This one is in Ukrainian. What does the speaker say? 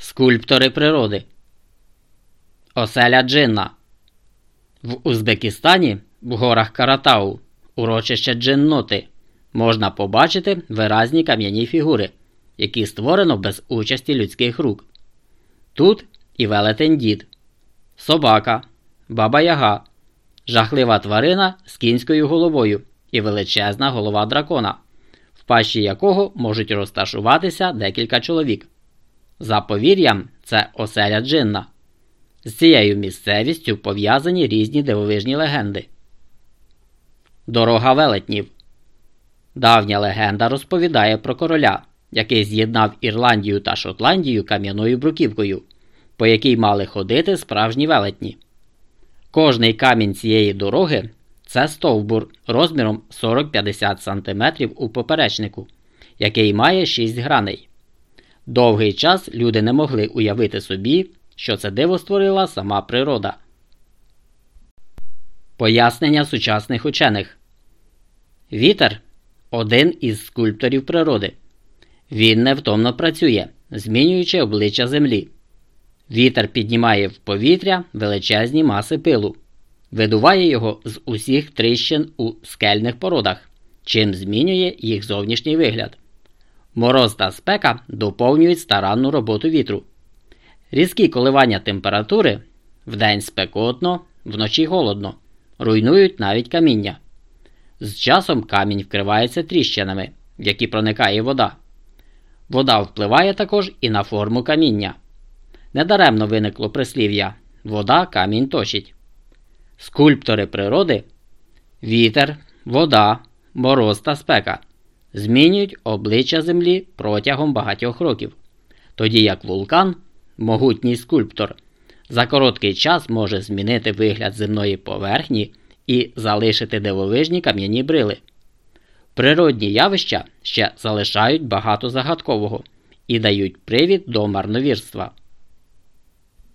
Скульптори природи. Оселя Джинна. В Узбекистані в горах Каратау, урочище Джинноти, можна побачити виразні кам'яні фігури, які створено без участі людських рук. Тут і велетень дід, собака, баба яга, жахлива тварина з кінською головою і величезна голова дракона, в пащі якого можуть розташуватися декілька чоловік. За повір'ям, це оселя Джинна. З цією місцевістю пов'язані різні дивовижні легенди. Дорога велетнів. Давня легенда розповідає про короля, який з'єднав Ірландію та Шотландію кам'яною бруківкою, по якій мали ходити справжні велетні. Кожний камінь цієї дороги це стовбур розміром 40-50 см у поперечнику, який має 6 граней. Довгий час люди не могли уявити собі, що це диво створила сама природа. Пояснення сучасних учених Вітер один із скульпторів природи. Він невтомно працює, змінюючи обличчя Землі. Вітер піднімає в повітря величезні маси пилу, видуває його з усіх тріщин у скельних породах, чим змінює їх зовнішній вигляд. Мороз та спека доповнюють старанну роботу вітру. Різкі коливання температури вдень спекотно, вночі холодно, руйнують навіть каміння. З часом камінь вкривається тріщинами, в які проникає вода. Вода впливає також і на форму каміння. Недаремно виникло прислів'я вода камінь точить. Скульптори природи вітер, вода, мороз та спека змінюють обличчя Землі протягом багатьох років, тоді як вулкан, могутній скульптор, за короткий час може змінити вигляд земної поверхні і залишити дивовижні кам'яні брили. Природні явища ще залишають багато загадкового і дають привід до марновірства.